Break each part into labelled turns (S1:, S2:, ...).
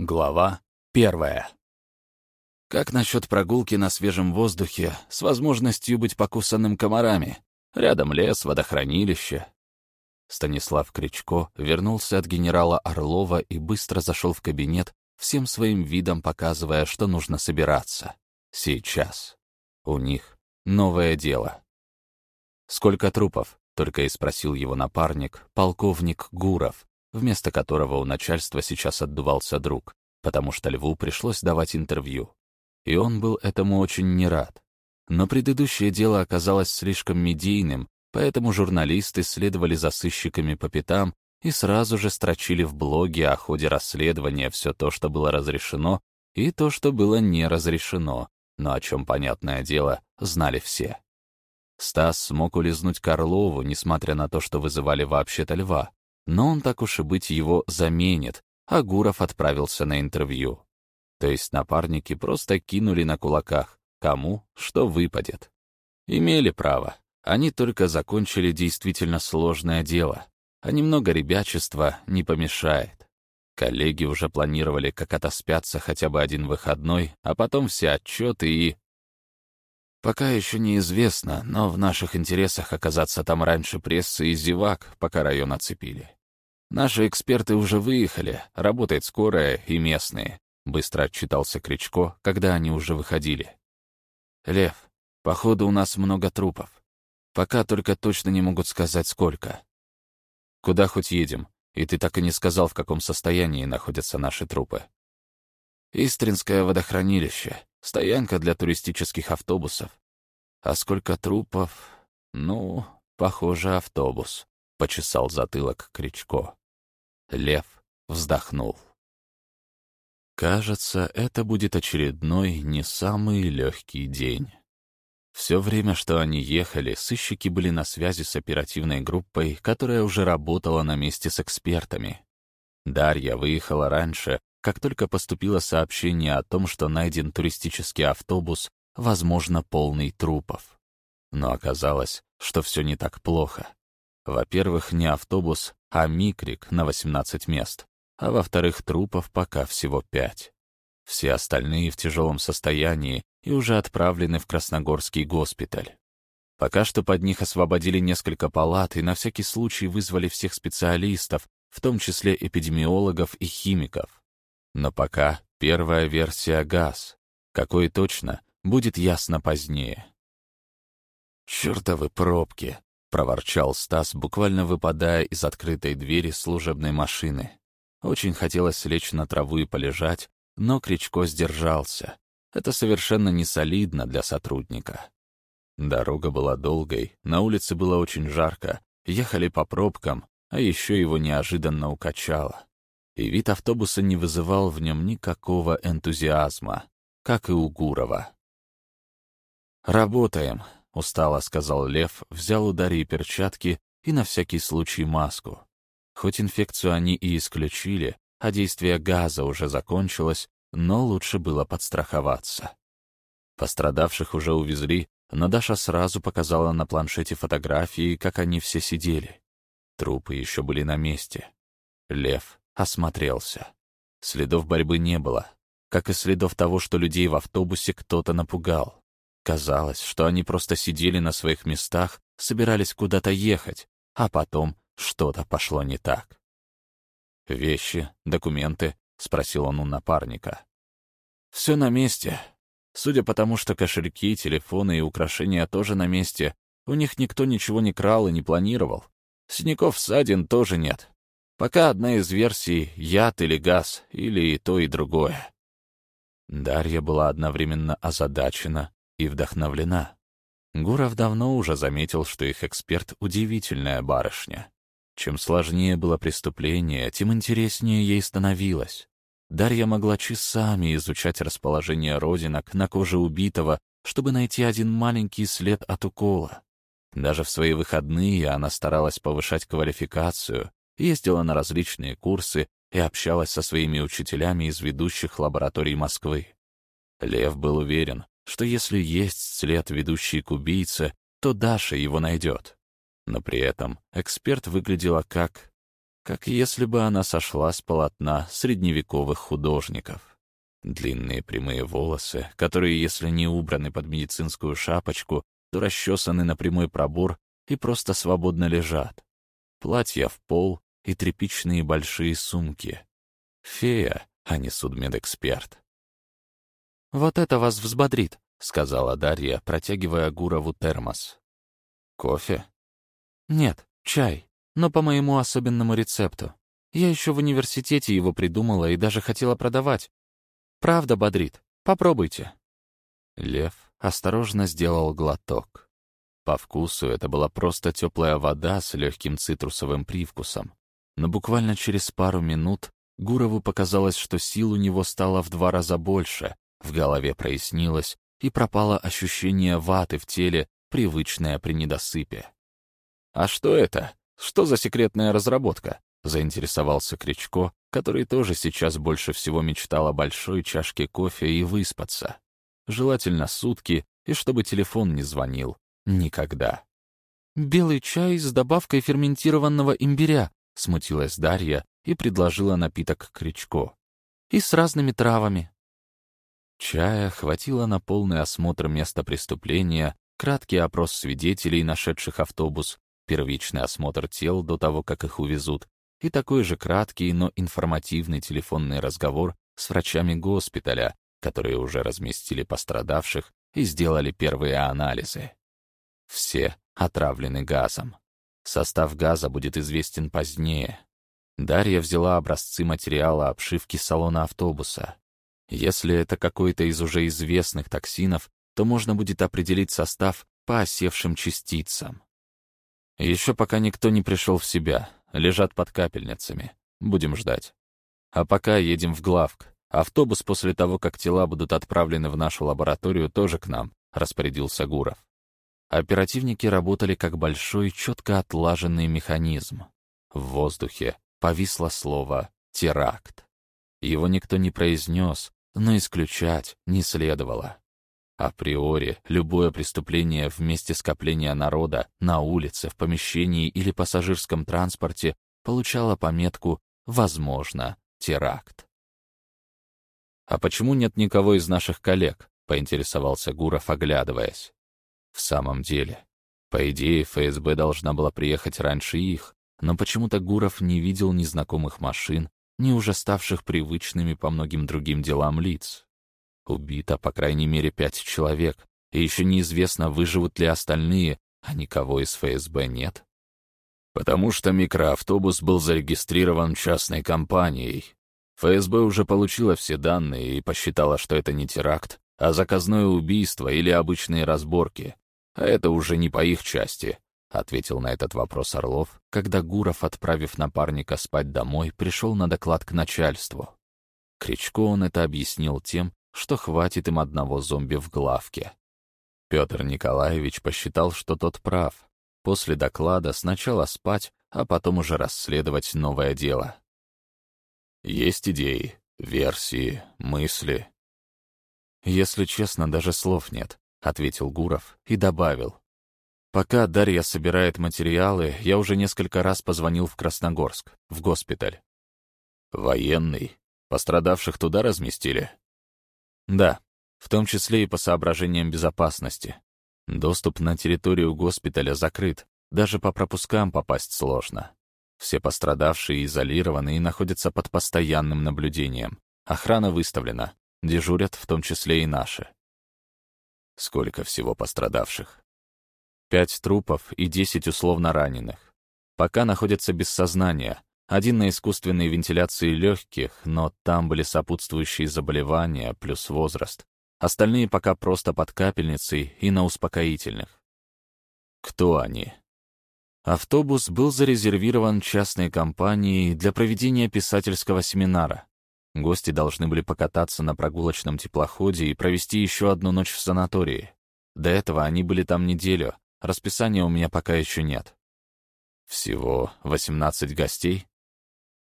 S1: Глава первая. Как насчет прогулки на свежем воздухе с возможностью быть покусанным комарами? Рядом лес, водохранилище. Станислав Кричко вернулся от генерала Орлова и быстро зашел в кабинет, всем своим видом показывая, что нужно собираться. Сейчас. У них новое дело. «Сколько трупов?» — только и спросил его напарник, полковник Гуров, вместо которого у начальства сейчас отдувался друг, потому что Льву пришлось давать интервью. И он был этому очень не рад. Но предыдущее дело оказалось слишком медийным, поэтому журналисты следовали за сыщиками по пятам и сразу же строчили в блоге о ходе расследования все то, что было разрешено, и то, что было не разрешено, но о чем, понятное дело, знали все. Стас смог улизнуть Карлову, несмотря на то, что вызывали вообще-то льва, но он так уж и быть его заменит, а Гуров отправился на интервью. То есть напарники просто кинули на кулаках, кому что выпадет. Имели право. Они только закончили действительно сложное дело, а немного ребячества не помешает. Коллеги уже планировали, как отоспятся хотя бы один выходной, а потом все отчеты и... Пока еще неизвестно, но в наших интересах оказаться там раньше прессы и зевак, пока район оцепили. «Наши эксперты уже выехали, работает скорая и местные», — быстро отчитался Кричко, когда они уже выходили. «Лев, походу у нас много трупов. Пока только точно не могут сказать, сколько. Куда хоть едем? И ты так и не сказал, в каком состоянии находятся наши трупы». «Истринское водохранилище, стоянка для туристических автобусов. А сколько трупов? Ну, похоже, автобус», — почесал затылок Кричко. Лев вздохнул. Кажется, это будет очередной не самый легкий день. Все время, что они ехали, сыщики были на связи с оперативной группой, которая уже работала на месте с экспертами. Дарья выехала раньше, как только поступило сообщение о том, что найден туристический автобус, возможно, полный трупов. Но оказалось, что все не так плохо. Во-первых, не автобус, а микрик на 18 мест, а во-вторых, трупов пока всего пять. Все остальные в тяжелом состоянии и уже отправлены в Красногорский госпиталь. Пока что под них освободили несколько палат и на всякий случай вызвали всех специалистов, в том числе эпидемиологов и химиков. Но пока первая версия ГАЗ. Какой точно, будет ясно позднее. «Чёртовы пробки!» — проворчал Стас, буквально выпадая из открытой двери служебной машины. Очень хотелось лечь на траву и полежать, но Кричко сдержался. Это совершенно не солидно для сотрудника. Дорога была долгой, на улице было очень жарко, ехали по пробкам, а еще его неожиданно укачало. И вид автобуса не вызывал в нем никакого энтузиазма, как и у Гурова. «Работаем», устало сказал Лев, взял у Дарьи перчатки и на всякий случай маску. Хоть инфекцию они и исключили, а действие газа уже закончилось, но лучше было подстраховаться. Пострадавших уже увезли, но Даша сразу показала на планшете фотографии, как они все сидели. Трупы еще были на месте. Лев осмотрелся. Следов борьбы не было, как и следов того, что людей в автобусе кто-то напугал. Казалось, что они просто сидели на своих местах, собирались куда-то ехать, а потом что-то пошло не так. «Вещи, документы?» — спросил он у напарника. «Все на месте. Судя по тому, что кошельки, телефоны и украшения тоже на месте, у них никто ничего не крал и не планировал. Синяков ссадин тоже нет. Пока одна из версий — яд или газ, или и то, и другое». Дарья была одновременно озадачена и вдохновлена. Гуров давно уже заметил, что их эксперт — удивительная барышня. Чем сложнее было преступление, тем интереснее ей становилось. Дарья могла часами изучать расположение родинок на коже убитого, чтобы найти один маленький след от укола. Даже в свои выходные она старалась повышать квалификацию, ездила на различные курсы и общалась со своими учителями из ведущих лабораторий Москвы. Лев был уверен, что если есть след, ведущий к убийце, то Даша его найдет. Но при этом эксперт выглядела как... как если бы она сошла с полотна средневековых художников. Длинные прямые волосы, которые, если не убраны под медицинскую шапочку, то расчесаны на прямой пробор и просто свободно лежат. Платья в пол и тряпичные большие сумки. Фея, а не судмедэксперт.
S2: «Вот это вас взбодрит», —
S1: сказала Дарья, протягивая Гурову термос. «Кофе?»
S2: «Нет, чай, но по моему особенному рецепту. Я еще в университете его придумала и даже хотела продавать. Правда бодрит. Попробуйте».
S1: Лев осторожно сделал глоток. По вкусу это была просто теплая вода с легким цитрусовым привкусом. Но буквально через пару минут Гурову показалось, что сил у него стало в два раза больше, в голове прояснилось, и пропало ощущение ваты в теле, привычное при недосыпе. «А что это? Что за секретная разработка?» — заинтересовался Кричко, который тоже сейчас больше всего мечтал о большой чашке кофе и выспаться. Желательно сутки, и чтобы телефон не звонил. Никогда.
S2: «Белый чай с добавкой ферментированного имбиря», — смутилась Дарья, и предложила напиток Кричко. «И с разными травами».
S1: Чая хватило на полный осмотр места преступления, краткий опрос свидетелей, нашедших автобус, первичный осмотр тел до того, как их увезут, и такой же краткий, но информативный телефонный разговор с врачами госпиталя, которые уже разместили пострадавших и сделали первые анализы. Все отравлены газом. Состав газа будет известен позднее, Дарья взяла образцы материала обшивки салона автобуса. Если это какой-то из уже известных токсинов, то можно будет определить состав по осевшим частицам. Еще пока никто не пришел в себя, лежат под капельницами. Будем ждать. А пока едем в главк. Автобус после того, как тела будут отправлены в нашу лабораторию, тоже к нам, распорядился Гуров. Оперативники работали как большой, четко отлаженный механизм. В воздухе повисло слово «теракт». Его никто не произнес, но исключать не следовало. Априори, любое преступление в месте скопления народа, на улице, в помещении или пассажирском транспорте получало пометку «возможно, теракт». «А почему нет никого из наших коллег?» — поинтересовался Гуров, оглядываясь. «В самом деле, по идее, ФСБ должна была приехать раньше их, но почему-то Гуров не видел ни знакомых машин, ни уже ставших привычными по многим другим делам лиц. Убито, по крайней мере, пять человек, и еще неизвестно, выживут ли остальные, а никого из ФСБ нет. Потому что микроавтобус был зарегистрирован частной компанией. ФСБ уже получила все данные и посчитала, что это не теракт, а заказное убийство или обычные разборки. А это уже не по их части, — ответил на этот вопрос Орлов, когда Гуров, отправив напарника спать домой, пришел на доклад к начальству. Кричко он это объяснил тем, что хватит им одного зомби в главке. Петр Николаевич посчитал, что тот прав. После доклада сначала спать, а потом уже расследовать новое дело. Есть идеи, версии, мысли. «Если честно, даже слов нет», — ответил Гуров и добавил. Пока Дарья собирает материалы, я уже несколько раз позвонил в Красногорск, в госпиталь. Военный? Пострадавших туда разместили? Да, в том числе и по соображениям безопасности. Доступ на территорию госпиталя закрыт, даже по пропускам попасть сложно. Все пострадавшие изолированы и находятся под постоянным наблюдением. Охрана выставлена, дежурят в том числе и наши. Сколько всего пострадавших? Пять трупов и десять условно раненых. Пока находятся без сознания. Один на искусственной вентиляции легких, но там были сопутствующие заболевания плюс возраст. Остальные пока просто под капельницей и на успокоительных. Кто они? Автобус был зарезервирован частной компанией для проведения писательского семинара. Гости должны были покататься на прогулочном теплоходе и провести еще одну ночь в санатории. До этого они были там неделю, Расписания у меня пока еще нет. Всего 18 гостей?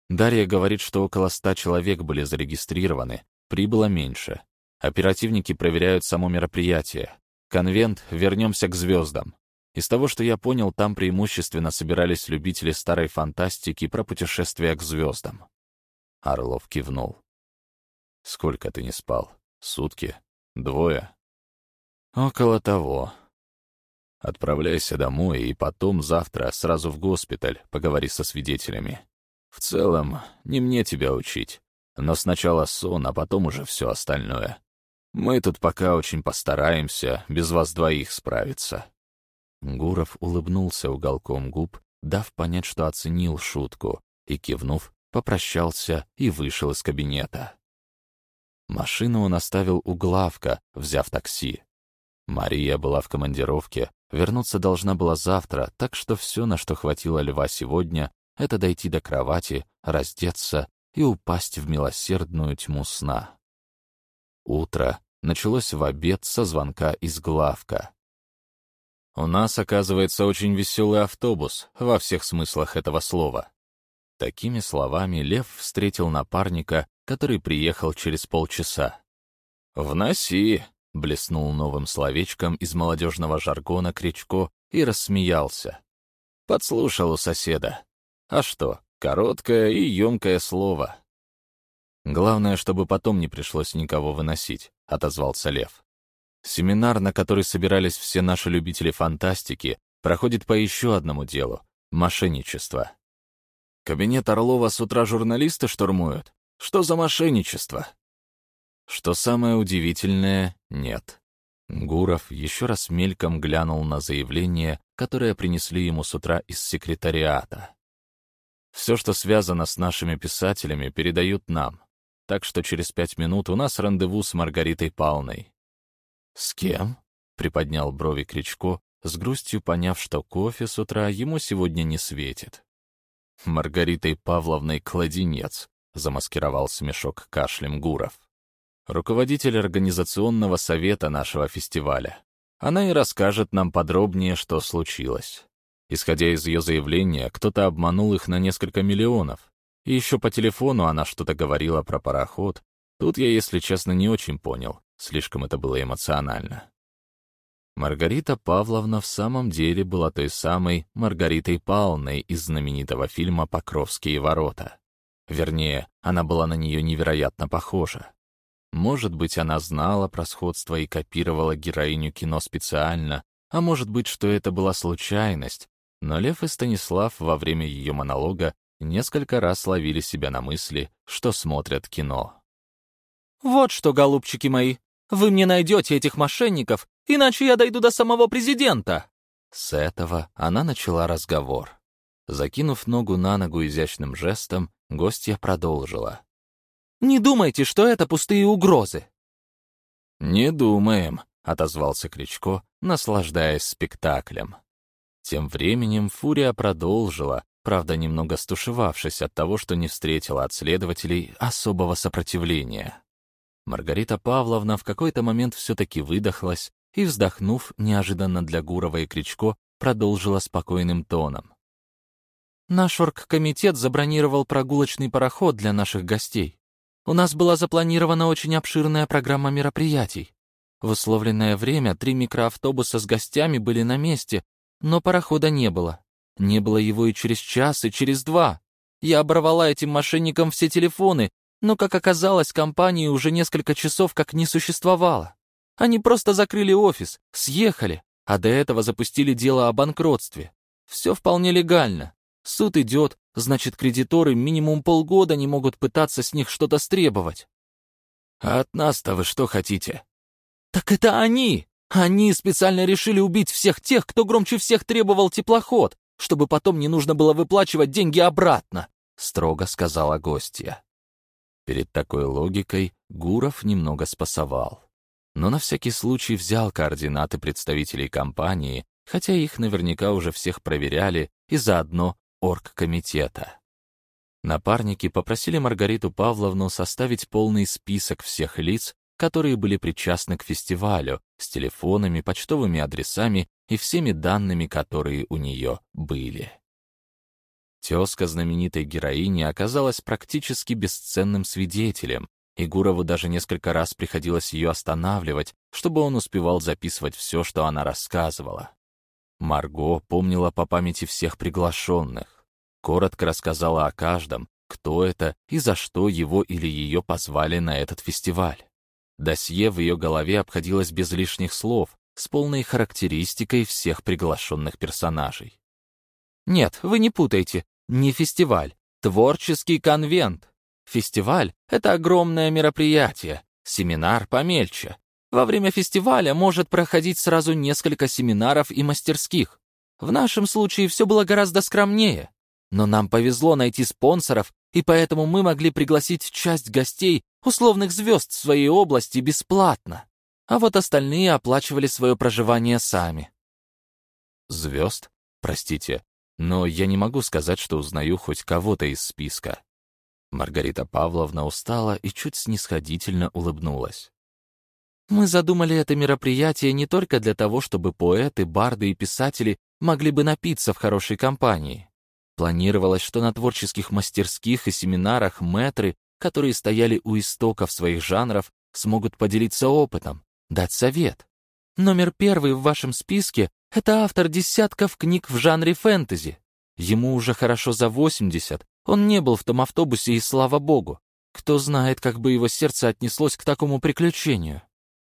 S1: Дарья говорит, что около 100 человек были зарегистрированы, прибыло меньше. Оперативники проверяют само мероприятие. Конвент «Вернемся к звездам». Из того, что я понял, там преимущественно собирались любители старой фантастики про путешествия к звездам. Орлов кивнул. «Сколько ты не спал? Сутки? Двое?» «Около того», Отправляйся домой и потом завтра сразу в госпиталь, поговори со свидетелями. В целом, не мне тебя учить. Но сначала сон, а потом уже все остальное. Мы тут пока очень постараемся без вас двоих справиться». Гуров улыбнулся уголком губ, дав понять, что оценил шутку, и, кивнув, попрощался и вышел из кабинета. Машину он оставил у главка, взяв такси. Мария была в командировке, вернуться должна была завтра, так что все, на что хватило льва сегодня, это дойти до кровати, раздеться и упасть в милосердную тьму сна. Утро началось в обед со звонка из главка. «У нас, оказывается, очень веселый автобус во всех смыслах этого слова». Такими словами Лев встретил напарника, который приехал через полчаса. «Вноси!» — блеснул новым словечком из молодежного жаргона Кричко и рассмеялся. Подслушал у соседа. А что, короткое и емкое слово. «Главное, чтобы потом не пришлось никого выносить», — отозвался Лев. «Семинар, на который собирались все наши любители фантастики, проходит по еще одному делу — мошенничество. Кабинет Орлова с утра журналисты штурмуют? Что за мошенничество?» Что самое удивительное, нет. Гуров еще раз мельком глянул на заявление, которое принесли ему с утра из секретариата. Все, что связано с нашими писателями, передают нам. Так что через пять минут у нас рандеву с Маргаритой Павловной. «С кем?» — приподнял брови Кричко, с грустью поняв, что кофе с утра ему сегодня не светит. «Маргаритой Павловной Кладенец», — замаскировал смешок кашлем Гуров. «Руководитель организационного совета нашего фестиваля. Она и расскажет нам подробнее, что случилось». Исходя из ее заявления, кто-то обманул их на несколько миллионов. И еще по телефону она что-то говорила про пароход. Тут я, если честно, не очень понял. Слишком это было эмоционально. Маргарита Павловна в самом деле была той самой Маргаритой Павловной из знаменитого фильма «Покровские ворота». Вернее, она была на нее невероятно похожа. Может быть, она знала про сходство и копировала героиню кино специально, а может быть, что это была случайность, но Лев и Станислав во время ее монолога несколько раз ловили себя на мысли, что смотрят кино.
S2: «Вот что, голубчики мои, вы мне найдете этих мошенников, иначе я дойду до самого президента!»
S1: С этого она начала разговор. Закинув ногу на ногу изящным жестом, гостья продолжила.
S2: «Не думайте, что это пустые угрозы!»
S1: «Не думаем», — отозвался Кричко, наслаждаясь спектаклем. Тем временем Фурия продолжила, правда, немного стушевавшись от того, что не встретила от следователей особого сопротивления. Маргарита Павловна в какой-то момент все-таки выдохлась и, вздохнув неожиданно для Гурова и Кричко, продолжила спокойным тоном.
S2: «Наш оргкомитет забронировал прогулочный пароход для наших гостей. У нас была запланирована очень обширная программа мероприятий. В условленное время три микроавтобуса с гостями были на месте, но парохода не было. Не было его и через час, и через два. Я оборвала этим мошенникам все телефоны, но, как оказалось, компании уже несколько часов как не существовало. Они просто закрыли офис, съехали, а до этого запустили дело о банкротстве. Все вполне легально. Суд идет, значит, кредиторы минимум полгода не могут пытаться с них что-то стребовать.
S1: «А от нас-то вы что хотите?»
S2: «Так это они! Они специально решили убить всех тех, кто громче всех требовал теплоход, чтобы потом не нужно было выплачивать деньги обратно», — строго сказала гостья.
S1: Перед такой логикой Гуров немного спасовал. Но на всякий случай взял координаты представителей компании, хотя их наверняка уже всех проверяли, и заодно оргкомитета. Напарники попросили Маргариту Павловну составить полный список всех лиц, которые были причастны к фестивалю, с телефонами, почтовыми адресами и всеми данными, которые у нее были. Тезка знаменитой героини оказалась практически бесценным свидетелем, и Гурову даже несколько раз приходилось ее останавливать, чтобы он успевал записывать все, что она рассказывала. Марго помнила по памяти всех приглашенных. Коротко рассказала о каждом, кто это и за что его или ее позвали на этот фестиваль. Досье в ее голове обходилось без лишних слов, с полной характеристикой всех приглашенных персонажей. Нет, вы не путайте, не фестиваль, творческий конвент. Фестиваль — это огромное мероприятие, семинар помельче. Во время фестиваля может проходить сразу несколько семинаров и мастерских. В нашем случае все было гораздо скромнее. Но нам повезло найти спонсоров, и поэтому мы могли пригласить часть гостей, условных звезд своей области, бесплатно. А вот остальные оплачивали свое проживание сами. Звезд? Простите, но я не могу сказать, что узнаю хоть кого-то из списка. Маргарита Павловна устала и чуть снисходительно улыбнулась. Мы задумали это мероприятие не только для того, чтобы поэты, барды и писатели могли бы напиться в хорошей компании. Планировалось, что на творческих мастерских и семинарах мэтры, которые стояли у истоков своих жанров, смогут поделиться опытом, дать совет. Номер первый в вашем списке — это автор десятков книг в жанре фэнтези. Ему уже хорошо за 80, он не был в том автобусе, и слава богу. Кто знает, как бы его сердце отнеслось к такому приключению.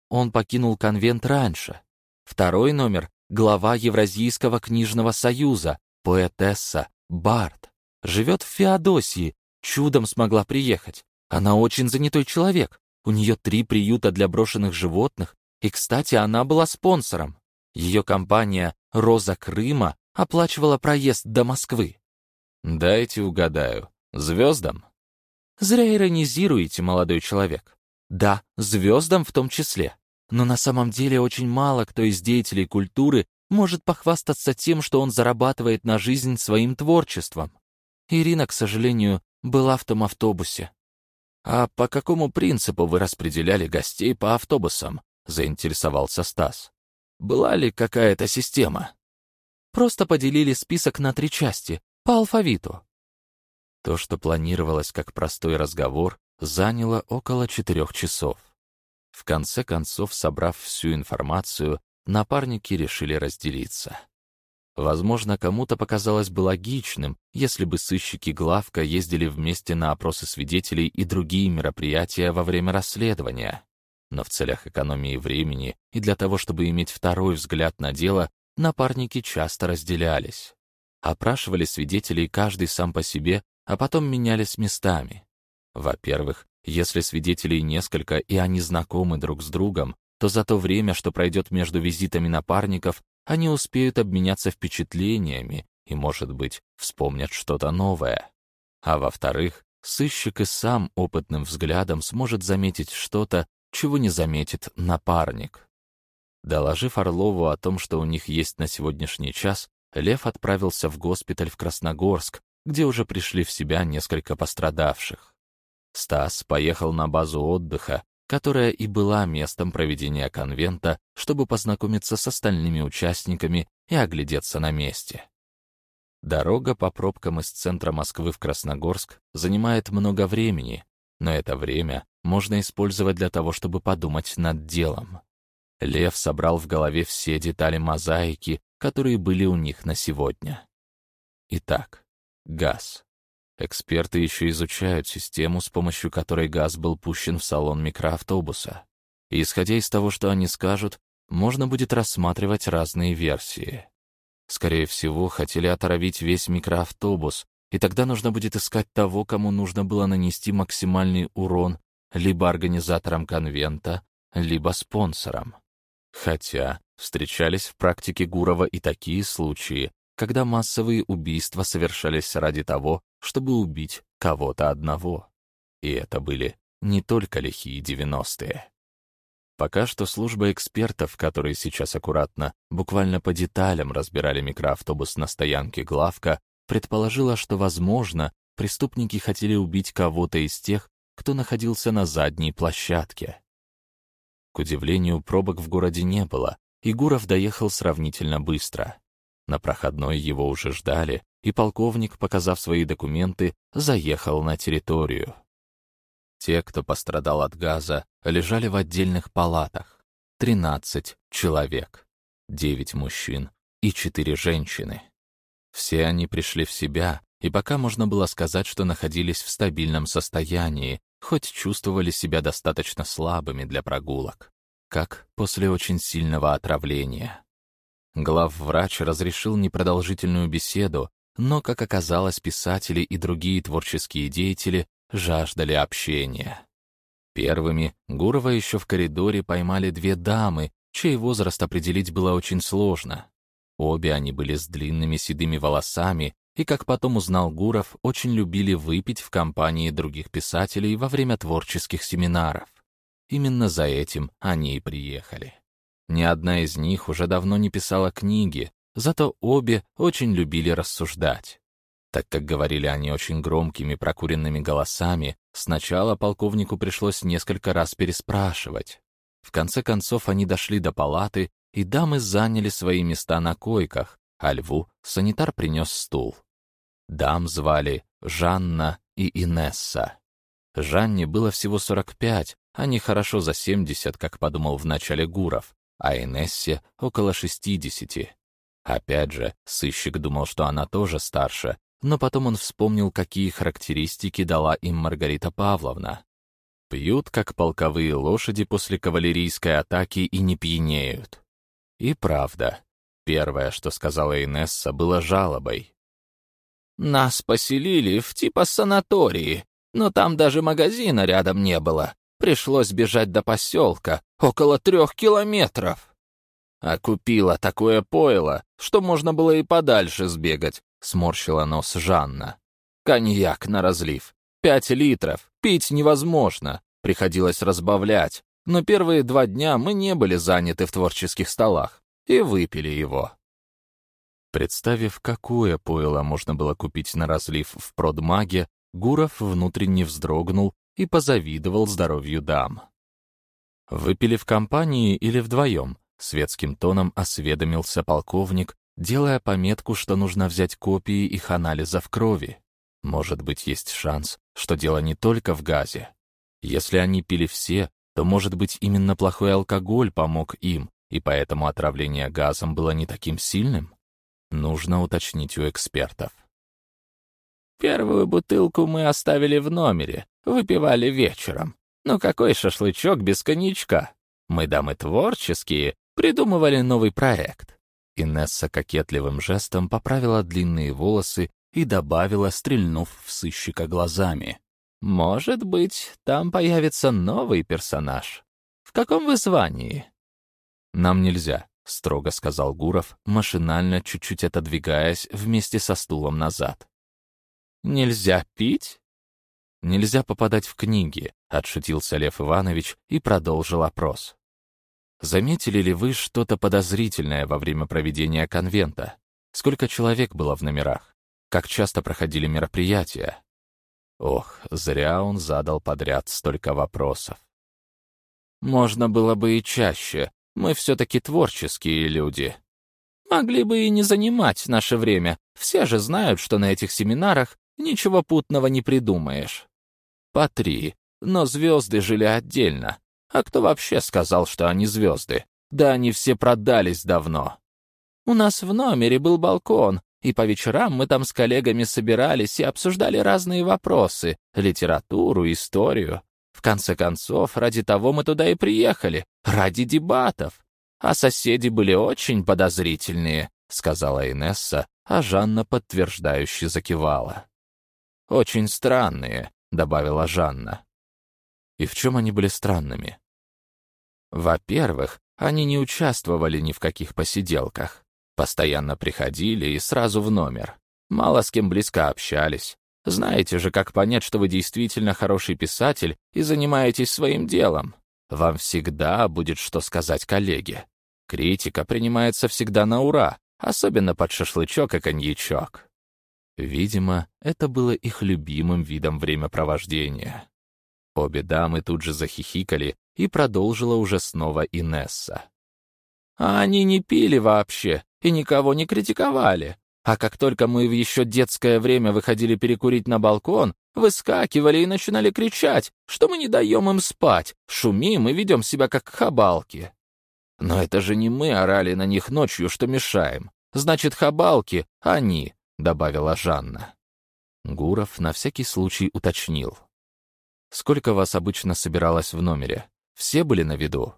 S1: Он покинул конвент раньше. Второй номер — глава Евразийского книжного союза, поэтесса Барт. Живет в Феодосии, чудом смогла приехать. Она очень занятой человек. У нее три приюта для брошенных животных, и, кстати, она была спонсором. Ее компания «Роза Крыма» оплачивала проезд до Москвы. Дайте угадаю. Звездам? Зря иронизируете, молодой человек. Да, звездам в том числе. Но на самом деле очень мало кто из деятелей культуры может похвастаться тем, что он зарабатывает на жизнь своим творчеством. Ирина, к сожалению, была в том автобусе. «А по какому принципу вы распределяли гостей по автобусам?» — заинтересовался Стас. «Была ли какая-то система?» «Просто поделили список на три части, по алфавиту». То, что планировалось как простой разговор, заняло около четырех часов. В конце концов, собрав всю информацию, напарники решили разделиться. Возможно, кому-то показалось бы логичным, если бы сыщики Главка ездили вместе на опросы свидетелей и другие мероприятия во время расследования. Но в целях экономии времени и для того, чтобы иметь второй взгляд на дело, напарники часто разделялись. Опрашивали свидетелей каждый сам по себе, а потом менялись местами. Во-первых, если свидетелей несколько и они знакомы друг с другом, то за то время, что пройдет между визитами напарников, они успеют обменяться впечатлениями и, может быть, вспомнят что-то новое. А во-вторых, сыщик и сам опытным взглядом сможет заметить что-то, чего не заметит напарник. Доложив Орлову о том, что у них есть на сегодняшний час, Лев отправился в госпиталь в Красногорск, где уже пришли в себя несколько пострадавших. Стас поехал на базу отдыха, которая и была местом проведения конвента, чтобы познакомиться с остальными участниками и оглядеться на месте. Дорога по пробкам из центра Москвы в Красногорск занимает много времени, но это время можно использовать для того, чтобы подумать над делом. Лев собрал в голове все детали мозаики, которые были у них на сегодня. Итак, газ. Эксперты еще изучают систему, с помощью которой газ был пущен в салон микроавтобуса. И исходя из того, что они скажут, можно будет рассматривать разные версии. Скорее всего, хотели отравить весь микроавтобус, и тогда нужно будет искать того, кому нужно было нанести максимальный урон либо организаторам конвента, либо спонсорам. Хотя встречались в практике Гурова и такие случаи, когда массовые убийства совершались ради того, чтобы убить кого-то одного. И это были не только лихие девяностые. Пока что служба экспертов, которые сейчас аккуратно, буквально по деталям разбирали микроавтобус на стоянке Главка, предположила, что, возможно, преступники хотели убить кого-то из тех, кто находился на задней площадке. К удивлению, пробок в городе не было, и Гуров доехал сравнительно быстро. На проходной его уже ждали, и полковник, показав свои документы, заехал на территорию. Те, кто пострадал от газа, лежали в отдельных палатах. Тринадцать человек. Девять мужчин
S2: и четыре женщины. Все они пришли в себя, и пока можно было сказать, что находились в стабильном состоянии, хоть чувствовали себя достаточно слабыми для прогулок, как после очень сильного отравления. Главврач разрешил непродолжительную беседу, но, как оказалось, писатели и другие творческие деятели жаждали общения. Первыми Гурова еще в коридоре поймали две дамы, чей возраст определить было очень сложно. Обе они были с длинными седыми волосами и, как потом узнал Гуров, очень любили выпить в компании других писателей во время творческих семинаров. Именно за этим они и приехали. Ни одна из них уже давно не писала книги, зато обе очень любили рассуждать. Так как говорили они очень громкими прокуренными голосами, сначала полковнику пришлось несколько раз переспрашивать. В конце концов они дошли до палаты, и дамы заняли свои места на койках, а льву санитар принес стул. Дам звали Жанна и Инесса. Жанне было всего 45, а не хорошо за 70, как подумал вначале Гуров, а Инессе — около 60. Опять же, сыщик думал, что она тоже старше, но потом он вспомнил, какие характеристики дала им Маргарита Павловна. Пьют, как полковые лошади после кавалерийской атаки и не пьянеют. И правда, первое, что сказала Инесса, было жалобой.
S3: «Нас поселили в типа санатории, но там даже магазина рядом не было. Пришлось бежать до поселка, около трех километров. А купила такое пойло, что можно было и подальше сбегать, сморщила нос Жанна. Коньяк на разлив. Пять литров. Пить невозможно. Приходилось разбавлять. Но первые два дня мы не были заняты в творческих столах. И выпили его.
S2: Представив, какое пойло можно было купить на разлив в продмаге, Гуров внутренне вздрогнул и позавидовал здоровью дам. «Выпили в компании или вдвоем?» — светским тоном осведомился полковник, делая пометку, что нужно взять копии их анализов крови. Может быть, есть шанс, что дело не только в газе. Если они пили все, то, может быть, именно плохой алкоголь помог им, и поэтому отравление газом было не таким сильным? Нужно уточнить у экспертов.
S3: Первую бутылку мы оставили в номере, выпивали вечером. Но какой шашлычок без коньячка? Мы, дамы творческие, придумывали новый проект.
S2: Инесса кокетливым жестом поправила длинные волосы и добавила, стрельнув в сыщика глазами.
S3: «Может быть, там появится новый персонаж. В каком вы звании?»
S2: «Нам нельзя», — строго сказал Гуров, машинально чуть-чуть отодвигаясь вместе со стулом назад.
S3: «Нельзя пить?»
S2: «Нельзя попадать в книги», — отшутился Лев Иванович и продолжил опрос. «Заметили ли вы что-то подозрительное во время проведения конвента? Сколько человек было в номерах? Как часто проходили мероприятия?» Ох, зря он задал подряд столько вопросов.
S3: «Можно было бы и чаще. Мы все-таки творческие люди. Могли бы и не занимать наше время. Все же знают, что на этих семинарах ничего путного не придумаешь. По три, но звезды жили отдельно. А кто вообще сказал, что они звезды? Да они все продались давно. У нас в номере был балкон, и по вечерам мы там с коллегами собирались и обсуждали разные вопросы, литературу, историю. В конце концов, ради того мы туда и приехали, ради дебатов. А соседи были очень подозрительные, сказала Инесса, а Жанна подтверждающе закивала. «Очень странные», — добавила Жанна.
S2: «И в чем они были странными?»
S3: «Во-первых, они не участвовали ни в каких посиделках. Постоянно приходили и сразу в номер. Мало с кем близко общались. Знаете же, как понять, что вы действительно хороший писатель и занимаетесь своим делом. Вам всегда будет что сказать коллеге. Критика принимается всегда на ура, особенно под шашлычок и коньячок.
S2: Видимо, это было их любимым видом времяпровождения. Обе дамы тут же захихикали, и продолжила уже снова Инесса.
S3: «А они не пили вообще и никого не критиковали. А как только мы в еще детское время выходили перекурить на балкон, выскакивали и начинали кричать, что мы не даем им спать, шумим и ведем себя как хабалки. Но это же не мы орали на них ночью, что мешаем. Значит, хабалки, они», — добавила Жанна.
S2: Гуров на всякий случай уточнил. «Сколько вас обычно собиралось в номере? Все были на виду?»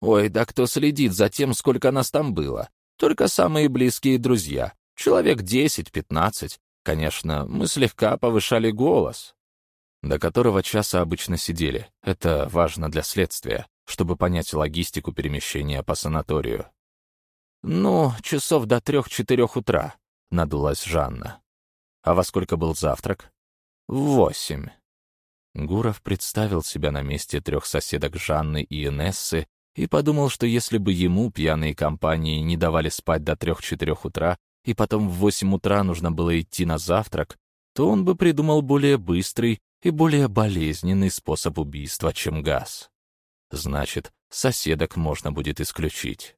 S3: «Ой, да кто следит за тем, сколько нас там было? Только самые близкие друзья. Человек десять-пятнадцать. Конечно, мы слегка повышали голос».
S2: «До которого часа обычно сидели? Это важно для следствия, чтобы понять логистику перемещения по санаторию».
S3: «Ну, часов до трех-четырех утра», — надулась Жанна.
S2: А во сколько был завтрак?
S3: Восемь.
S2: Гуров представил себя на месте трех соседок Жанны и Инессы и подумал, что если бы ему пьяные компании не давали спать до трех-четырех утра, и потом в восемь утра нужно было идти на завтрак, то он бы придумал более быстрый и более болезненный способ убийства, чем газ. Значит, соседок можно будет исключить,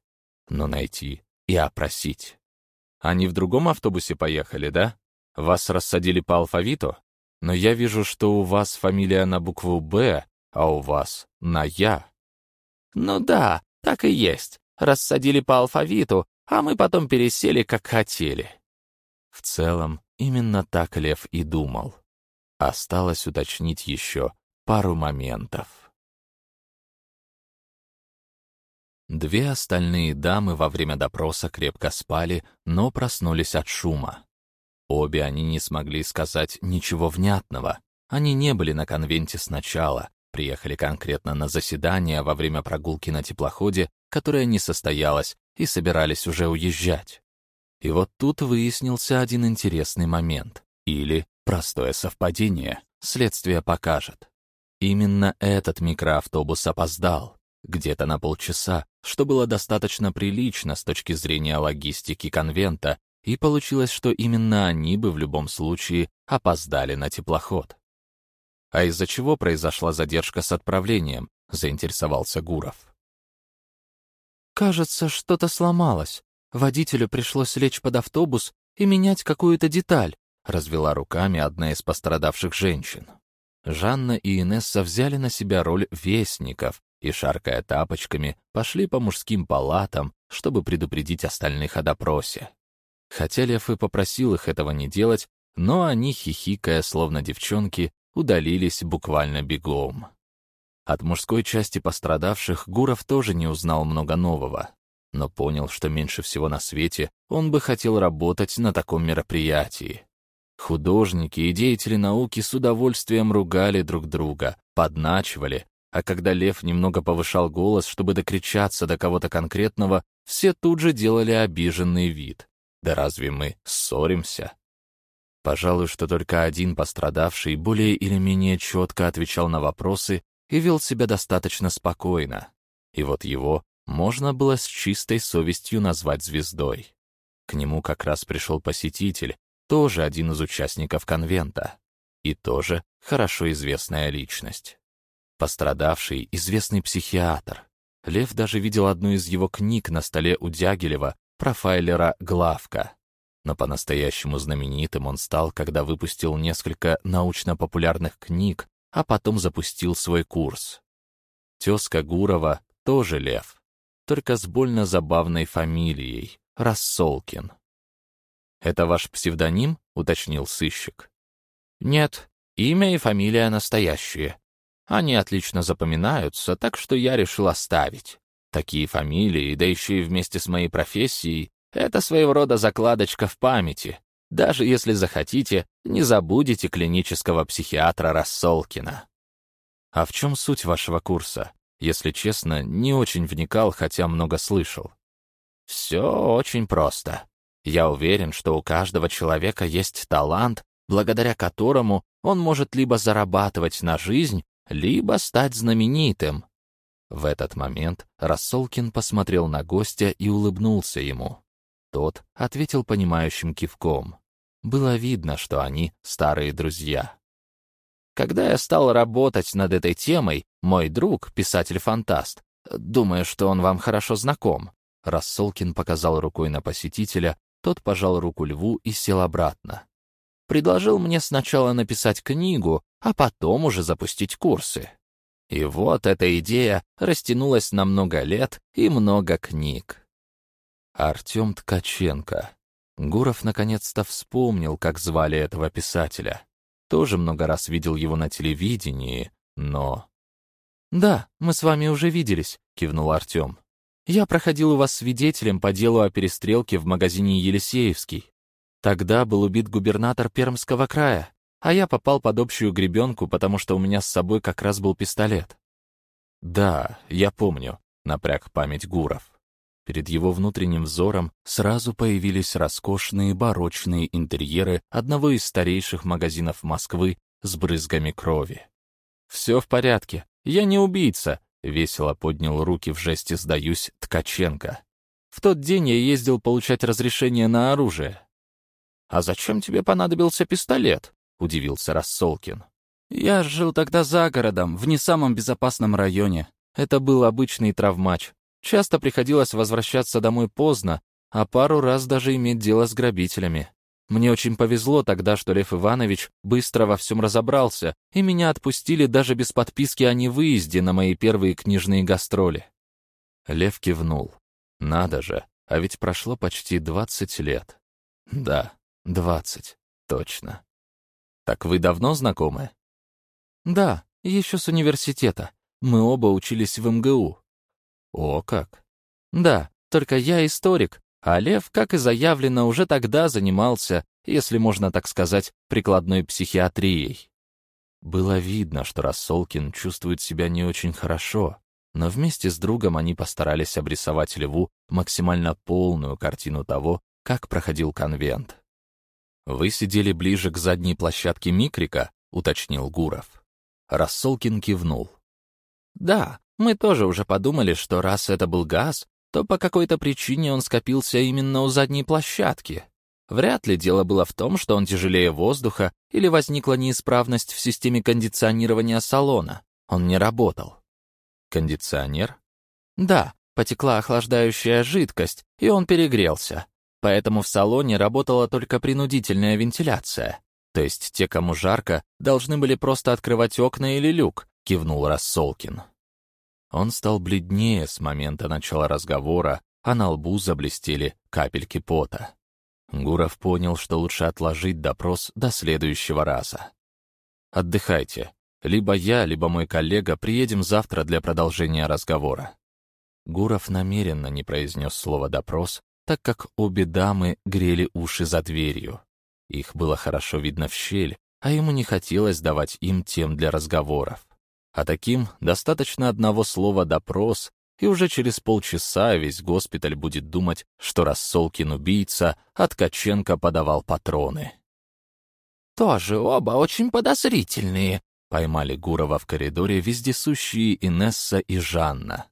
S2: но найти и опросить. Они в другом автобусе поехали, да? Вас рассадили по алфавиту? Но я вижу, что у вас фамилия на букву «Б», а у вас на «Я».
S3: Ну да, так и есть. Рассадили по алфавиту, а мы потом пересели, как хотели.
S2: В целом, именно так Лев и думал. Осталось уточнить еще пару моментов. Две остальные дамы во время допроса крепко спали, но проснулись от шума. Обе они не смогли сказать ничего внятного. Они не были на конвенте сначала, приехали конкретно на заседание во время прогулки на теплоходе, которое не состоялось, и собирались уже уезжать. И вот тут выяснился один интересный момент. Или простое совпадение. Следствие покажет. Именно этот микроавтобус опоздал. Где-то на полчаса, что было достаточно прилично с точки зрения логистики конвента, и получилось, что именно они бы в любом случае опоздали на теплоход. «А из-за чего произошла задержка с отправлением?» — заинтересовался Гуров. «Кажется, что-то сломалось. Водителю пришлось лечь под автобус и менять какую-то деталь», — развела руками одна из пострадавших женщин. Жанна и Инесса взяли на себя роль вестников и, шаркая тапочками, пошли по мужским палатам, чтобы предупредить остальных о допросе. Хотя Лев и попросил их этого не делать, но они, хихикая, словно девчонки, удалились буквально бегом. От мужской части пострадавших Гуров тоже не узнал много нового, но понял, что меньше всего на свете он бы хотел работать на таком мероприятии. Художники и деятели науки с удовольствием ругали друг друга, подначивали, а когда Лев немного повышал голос, чтобы докричаться до кого-то конкретного, все тут же делали обиженный вид. Да разве мы ссоримся? Пожалуй, что только один пострадавший более или менее четко отвечал на вопросы и вел себя достаточно спокойно. И вот его можно было с чистой совестью назвать звездой. К нему как раз пришел посетитель, тоже один из участников конвента, и тоже хорошо известная личность. Пострадавший — известный психиатр. Лев даже видел одну из его книг на столе у Дягилева профайлера Главка. Но по-настоящему знаменитым он стал, когда выпустил несколько научно-популярных книг, а потом запустил свой курс. Тезка Гурова тоже лев, только с больно забавной фамилией — Рассолкин. «Это ваш псевдоним?» — уточнил сыщик.
S3: «Нет, имя и фамилия настоящие. Они отлично запоминаются, так что я решил оставить. Такие фамилии, да еще и вместе с моей профессией, это своего рода закладочка в памяти. Даже если захотите, не забудете клинического психиатра Рассолкина.
S2: А в чем суть вашего курса? Если честно, не очень вникал, хотя много слышал.
S3: Все очень просто. Я уверен, что у каждого человека есть талант, благодаря которому он может либо зарабатывать на жизнь, либо стать знаменитым.
S2: В этот момент Рассолкин посмотрел на гостя и улыбнулся ему. Тот ответил понимающим кивком. Было видно, что они старые друзья.
S3: Когда я стал работать над этой темой, мой друг, писатель-фантаст, думаю, что он вам хорошо знаком,
S2: Рассолкин показал рукой на посетителя, тот пожал руку Льву и сел обратно.
S3: Предложил мне сначала написать книгу, а потом уже запустить курсы. И вот эта идея растянулась на много лет и много книг.
S2: Артем Ткаченко. Гуров наконец-то вспомнил, как звали этого писателя. Тоже много раз видел его на телевидении, но... «Да, мы с вами уже виделись», — кивнул Артем. «Я проходил у вас свидетелем по делу о перестрелке в магазине Елисеевский. Тогда был убит губернатор Пермского края, а я попал под общую гребенку, потому что у меня с собой как раз был пистолет». «Да, я помню», — напряг память Гуров. Перед его внутренним взором сразу появились роскошные барочные интерьеры одного из старейших магазинов Москвы с брызгами крови. «Все в порядке, я не убийца», — весело поднял руки в жесте «сдаюсь» Ткаченко. «В тот день я ездил получать разрешение на оружие». «А зачем тебе понадобился пистолет?» — удивился Рассолкин. «Я жил тогда за городом, в не самом безопасном районе. Это был обычный травмач. Часто приходилось возвращаться домой поздно, а пару раз даже иметь дело с грабителями. Мне очень повезло тогда, что Лев Иванович быстро во всем разобрался, и меня отпустили даже без подписки о невыезде на мои первые книжные гастроли. Лев кивнул. Надо же, а ведь прошло почти двадцать лет. Да, двадцать, точно. Так вы давно знакомы? Да, еще с университета. Мы оба учились в МГУ. О, как! Да, только я историк, а Лев, как и заявлено, уже тогда занимался, если можно так сказать, прикладной психиатрией. Было видно, что Рассолкин чувствует себя не очень хорошо, но вместе с другом они постарались обрисовать Льву максимально полную картину того, как проходил конвент. «Вы сидели ближе к задней площадке Микрика?» — уточнил Гуров. Рассолкин кивнул. «Да, мы тоже уже подумали, что раз это был газ, то по какой-то причине он скопился именно у задней площадки. Вряд ли дело было в том, что он тяжелее воздуха или возникла неисправность в системе кондиционирования салона. Он не работал. Кондиционер? Да, потекла охлаждающая жидкость, и он перегрелся. Поэтому в салоне работала только принудительная вентиляция. То есть те, кому жарко, должны были просто открывать окна или люк, кивнул Рассолкин. Он стал бледнее с момента начала разговора, а на лбу заблестели капельки пота. Гуров понял, что лучше отложить допрос до следующего раза. «Отдыхайте. Либо я, либо мой коллега приедем завтра для продолжения разговора». Гуров намеренно не произнес слово «допрос», так как обе дамы грели уши за дверью. Их было хорошо видно в щель, а ему не хотелось давать им тем для разговоров. А таким достаточно одного слова «допрос», и уже через полчаса весь госпиталь будет думать, что Рассолкин убийца, а Ткаченко подавал патроны. «Тоже оба очень подозрительные», — поймали Гурова в коридоре вездесущие Инесса и Жанна.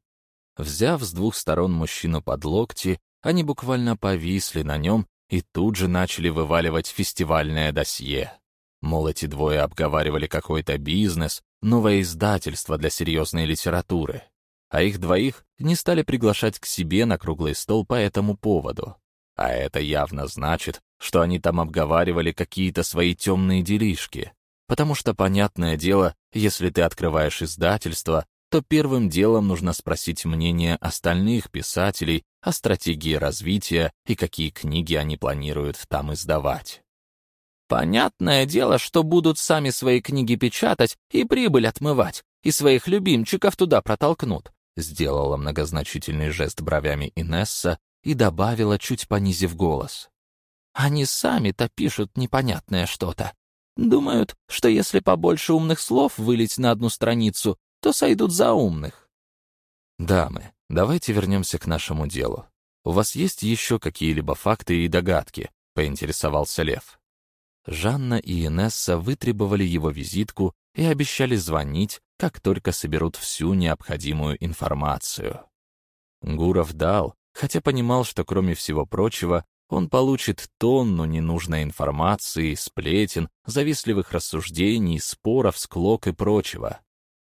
S2: Взяв с двух сторон мужчину под локти, они буквально повисли на нем и тут же начали вываливать фестивальное досье. Мол, эти двое обговаривали какой-то бизнес, новое издательство для серьезной литературы, а их двоих не стали приглашать к себе на круглый стол по этому поводу. А это явно значит, что они там обговаривали какие-то свои темные делишки. Потому что, понятное дело, если ты открываешь издательство, то первым делом нужно спросить мнение остальных писателей о стратегии развития и какие книги они планируют там издавать. Понятное дело, что будут сами свои книги печатать и прибыль отмывать, и своих любимчиков туда протолкнут. Сделала многозначительный жест бровями Инесса и добавила, чуть понизив голос. Они сами-то пишут непонятное что-то. Думают, что если побольше умных слов вылить на одну страницу, то сойдут за умных. Дамы, давайте вернемся к нашему делу. У вас есть еще какие-либо факты и догадки? Поинтересовался Лев. Жанна и Инесса вытребовали его визитку и обещали звонить, как только соберут всю необходимую информацию. Гуров дал, хотя понимал, что кроме всего прочего, он получит тонну ненужной информации, сплетен, завистливых рассуждений, споров, склок и прочего.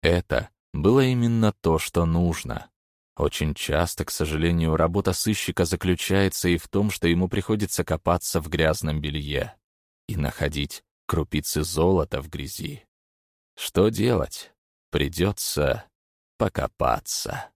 S2: Это было именно то, что нужно. Очень часто, к сожалению, работа сыщика заключается и в том, что ему приходится копаться в грязном белье и находить крупицы золота в грязи. Что делать? Придется покопаться.